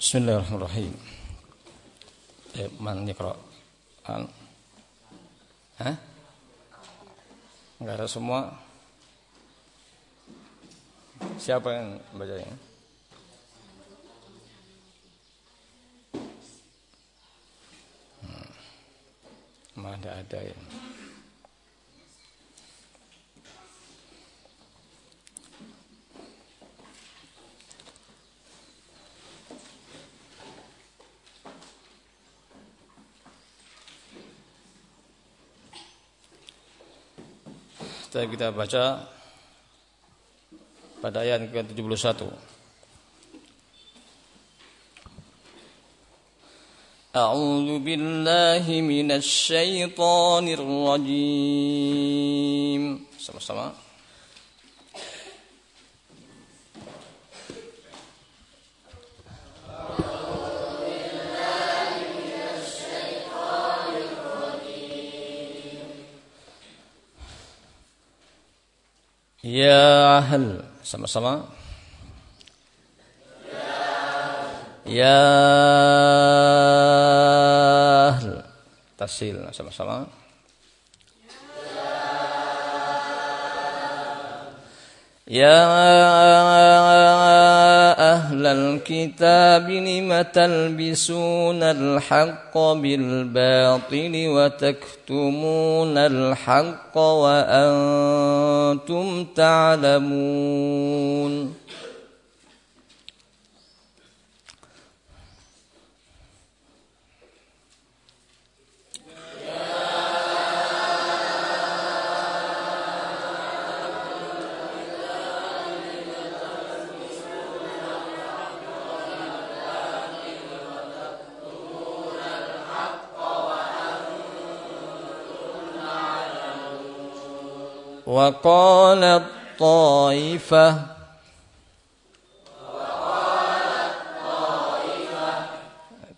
Bismillahirrahmanirrahim. Eh, man yaqra? Hah? Enggak ada semua. Siapa yang baca Hmm. Mana ada yang. Kita kita baca pada ayat ke-71. A'udzu billahi minasy syaithanir rajim. Sama-sama. Ya hal sama-sama. Ya hal tasil sama-sama. Ya الكتاب لم تلبسون الحق بالباطل وتكتمون الحق وأنتم تعلمون وقالت طائفة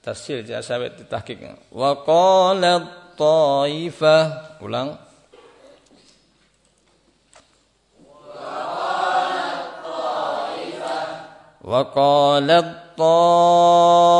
tafsir jangan sampai ditahkik waqalat taifah ulang وقالت طائفة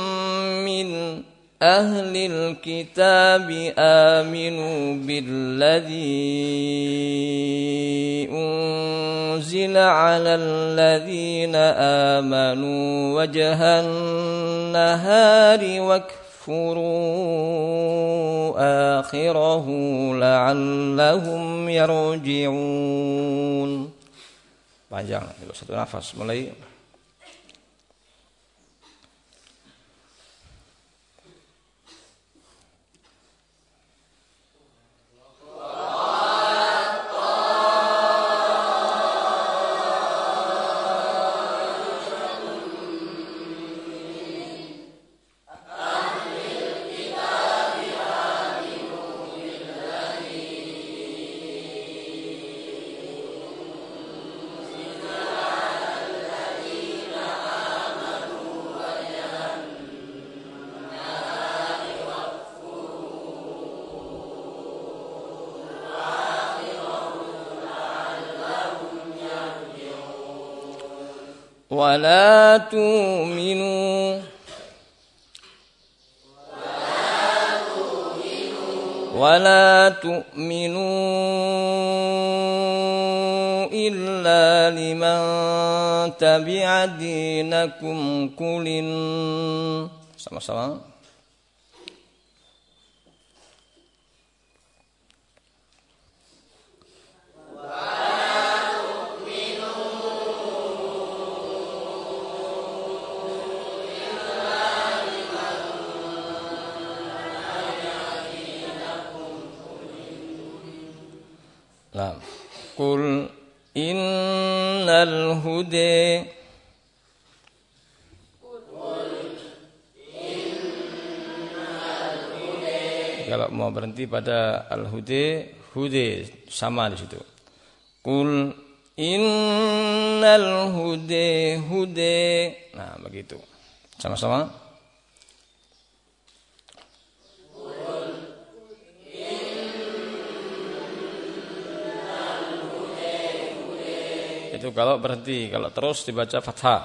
أهل الكتاب آمنوا بالذي أنزل على الذين آمنوا وجه النهار واكفروا آخره لعلهم يرجعون panjang satu nafas mulai ولا تؤمنوا ولا تؤمنوا إلا لمن تبع دينكم كل سما سما Wow. Nah, kul innal huda kalau mau berhenti pada al-hude hude sama di situ. Kul innal hude hude. Nah, begitu. Sama-sama. itu kalau berhenti, kalau terus dibaca fathah.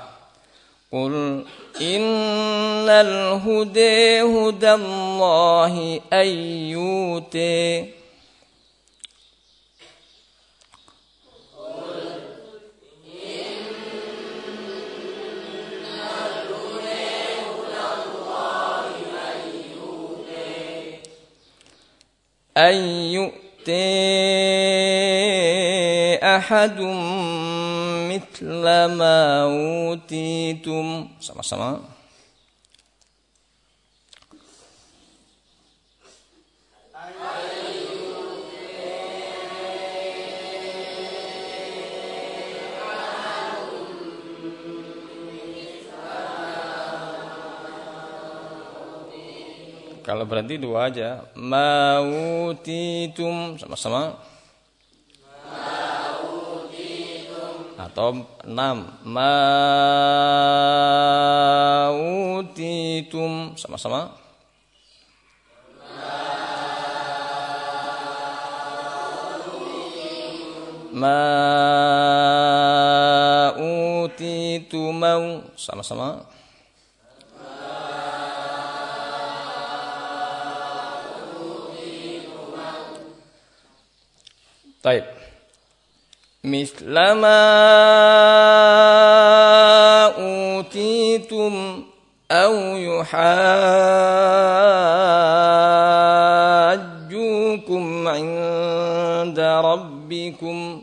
Qul innal huda hudallahi ayyuti أن يؤتي أحد مثل ma utitum sama sama Kalau berhenti dua aja. Mautitum sama-sama. Tom 6 mautitum sama-sama mautitu mau sama-sama Baik. مثل ما أوتيتم أو يحاجوكم عند ربكم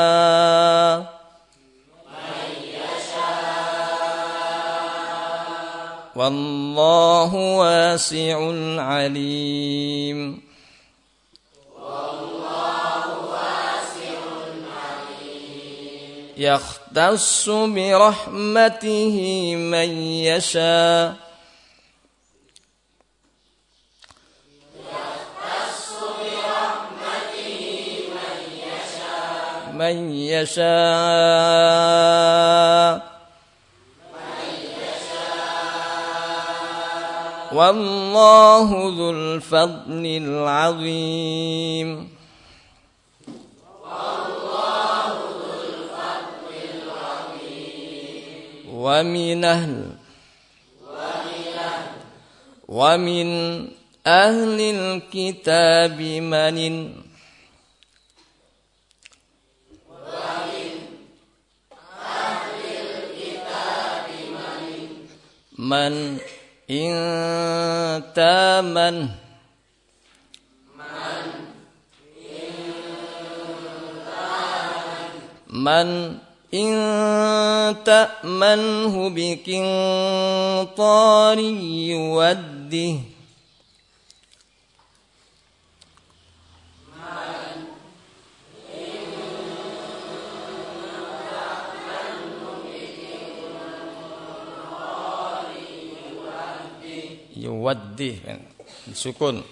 والله واسع عليم والله واسع عليم يختص برحمته من يشاء يختص برحمته من يشاء من يشاء والله ذو الفضل العظيم والله ذو الفضل العظيم ومن أهل ومن أهل, ومن أهل الكتاب من من إن تامن من إن تأمنه بقنطار يوده muwaddih kan sukun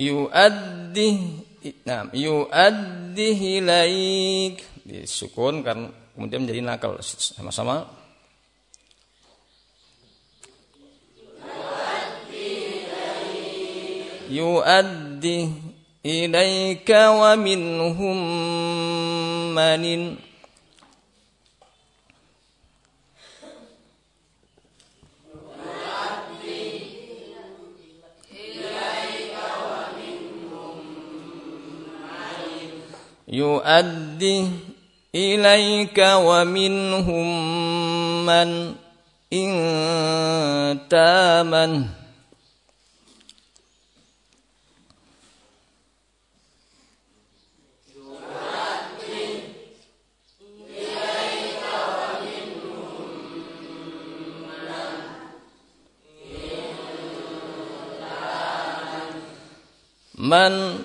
yuaddih nah yuaddih ilaik disukun kan kemudian menjadi nakal sama-sama yuaddih ilaika wa minhum manin يؤديه إليك ومنهم من إن تامنه من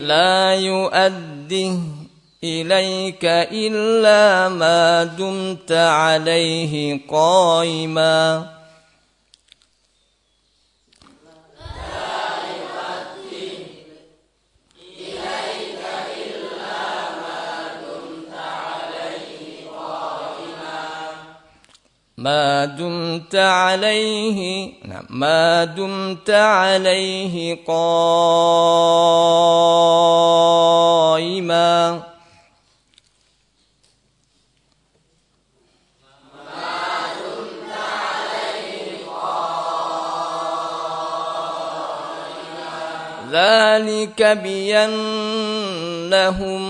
لا يؤدي إليك إلا ما دمت عليه قائماً ما دمت عليه نعم، ما دمت عليه قائما ذلك بأنهم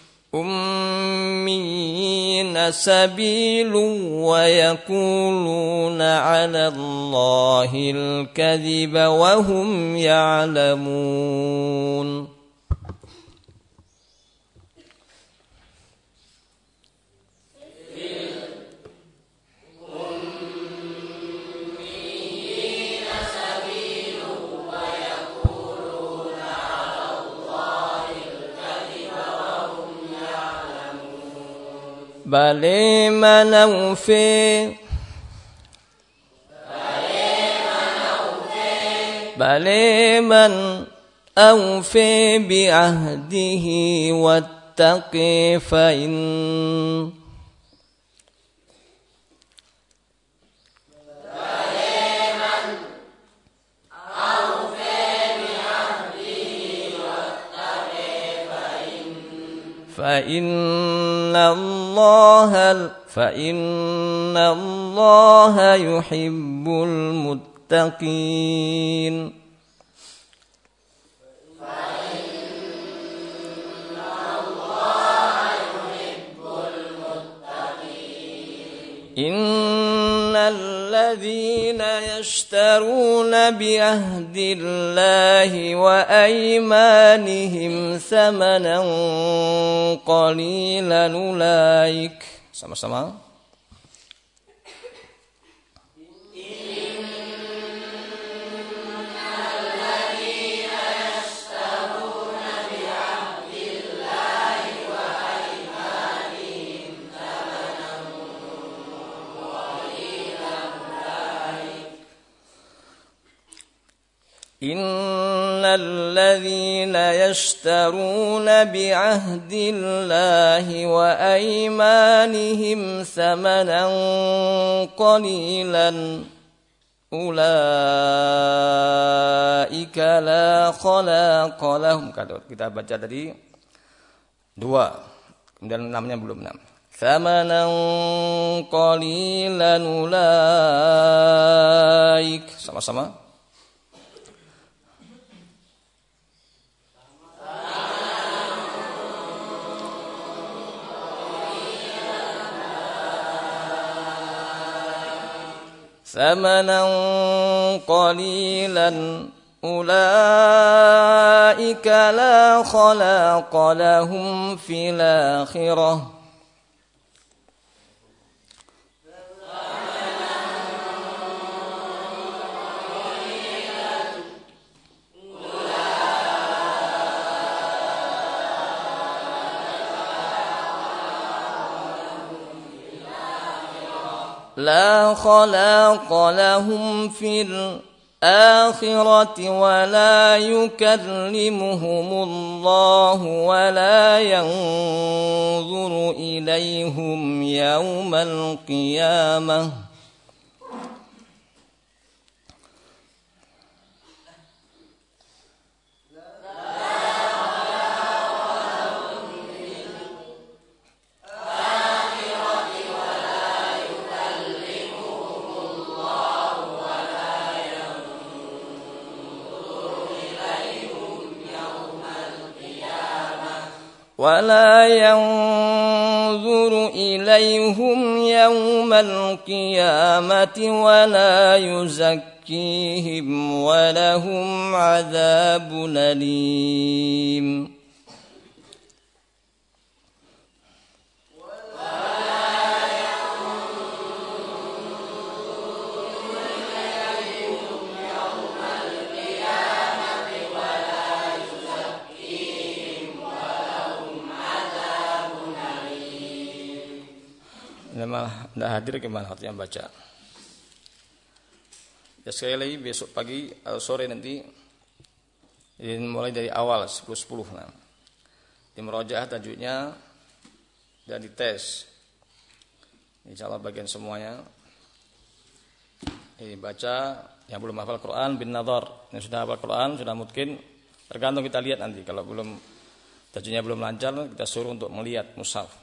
سبيل ويقولون على الله الكذب وهم يعلمون بلي منوا فيه بلي من أوفي بعهده واتقي فإن فإن الله فإن الله يحب المتقين فإن الله يحب المتقين إن الذين يشترون بعهد الله وأيمانهم ثمنا قليلا اوليك إن الذين يشترون بعهد الله وأيمانهم ثمنا قليلا أولئك لا خلاق لهم kita baca tadi dua kemudian enamnya belum enam ثمنا قليلا أولئك sama-sama ثمنا قليلا أولئك لا خلاق لهم في الآخرة لا خلاق لهم في الآخرة ولا يكلمهم الله ولا ينظر إليهم يوم القيامة ولا ينظر إليهم يوم القيامة ولا يزكيهم ولهم عذاب أليم malah tidak hadir gimana artinya baca ya sekali lagi besok pagi atau sore nanti ini mulai dari awal 10-10 nah. tim rojaah tajuknya dan dites insya Allah bagian semuanya ini baca yang belum hafal Quran bin Nador yang sudah hafal Quran sudah mungkin tergantung kita lihat nanti kalau belum tajuknya belum lancar kita suruh untuk melihat musaf.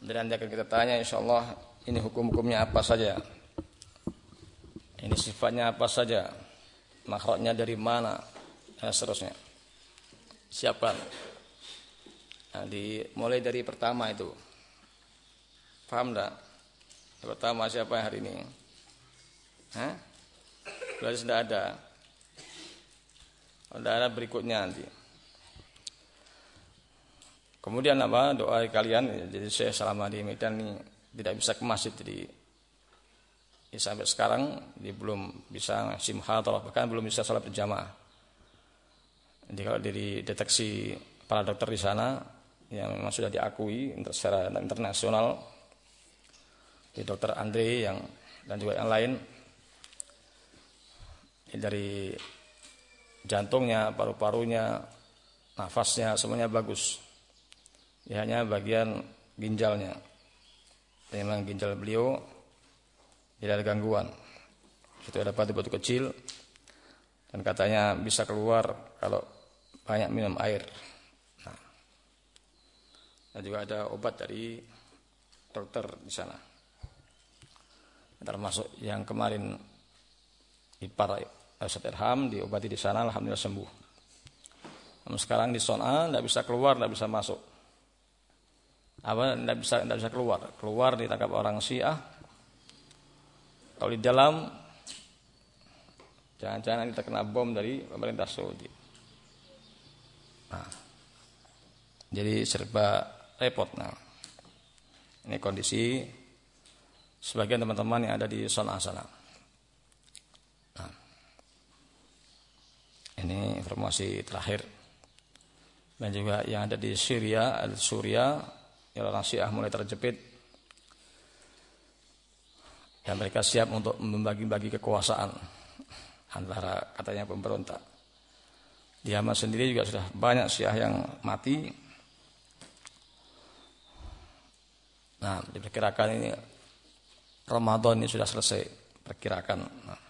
Jadi nanti akan kita tanya insya Allah ini hukum-hukumnya apa saja. Ini sifatnya apa saja. Makhluknya dari mana. Dan seterusnya. Siapa? Nah, mulai dari pertama itu. Paham tidak? Pertama siapa hari ini? Hah? Berarti sudah ada. Sudah ada berikutnya nanti. Kemudian apa doa kalian? Jadi saya selama di Medan ini tidak bisa ke masjid jadi ya sampai sekarang dia belum bisa simha atau bahkan belum bisa sholat berjamaah. Jadi kalau dari deteksi para dokter di sana yang memang sudah diakui secara internasional di dokter Andre yang dan juga yang lain ya dari jantungnya, paru-parunya, nafasnya semuanya bagus ya hanya bagian ginjalnya. Memang ginjal beliau tidak ada gangguan. Itu ada batu-batu kecil dan katanya bisa keluar kalau banyak minum air. Nah, dan juga ada obat dari dokter di sana. Termasuk yang kemarin ipar eh, Ustaz Erham diobati di sana, alhamdulillah sembuh. Namun sekarang di Sona tidak bisa keluar, tidak bisa masuk apa tidak bisa tidak bisa keluar keluar ditangkap orang Syiah kalau di dalam jangan-jangan kita kena bom dari pemerintah Saudi nah, jadi serba repot nah ini kondisi sebagian teman-teman yang ada di sana sana nah, ini informasi terakhir dan juga yang ada di Syria, Al Suria, ya orang Syiah mulai terjepit dan mereka siap untuk membagi-bagi kekuasaan antara katanya pemberontak. Di Hamas sendiri juga sudah banyak Syiah yang mati. Nah, diperkirakan ini Ramadan ini sudah selesai perkirakan. Nah,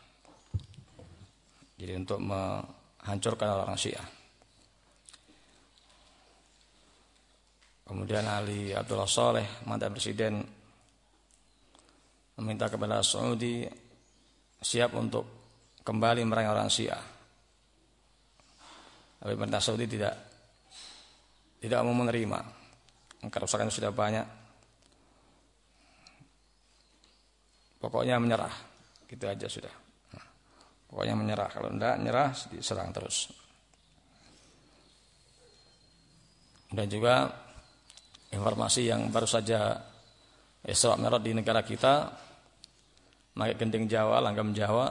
jadi untuk menghancurkan orang Syiah. Kemudian Ali Abdullah Saleh, mantan presiden meminta kepada Saudi siap untuk kembali merangi orang Syiah. Tapi pemerintah Saudi tidak tidak mau menerima. Kerusakan sudah banyak. Pokoknya menyerah. Gitu aja sudah. Pokoknya menyerah. Kalau tidak menyerah diserang terus. Dan juga informasi yang baru saja Isra Mi'raj di negara kita naik gending Jawa, langgam Jawa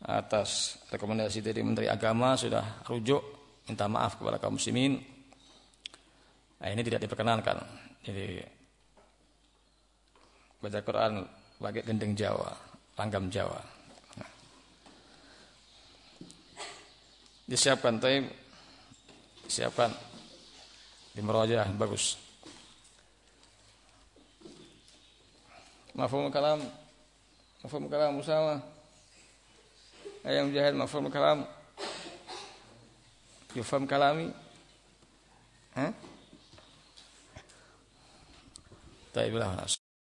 atas rekomendasi dari Menteri Agama sudah rujuk minta maaf kepada kaum muslimin. Nah, ini tidak diperkenankan. Jadi baca Quran pakai gending Jawa, langgam Jawa. Nah. Disiapkan, tapi disiapkan dimerajah bagus. Mafhum kalam mafhum kalam musama ayam jahil mafhum kalam Yufam kalami ha طيب bilang